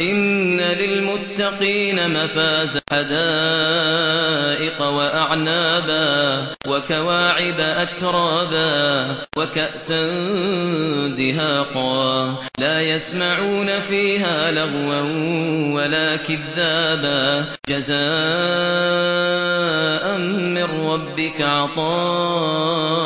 إن للمتقين مفازا حدائق وأعنابا وكواعب أترابا وكأسا دهاقا لا يسمعون فيها لغوا ولا كذابا جزاء من ربك عطاء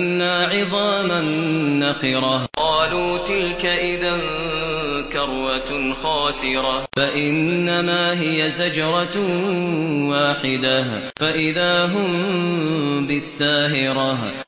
كنا عظاما نخرة. قالوا تلك إذا كروة خاسرة. فإنما هي زجرة واحدة. فإذا هم بالساهرة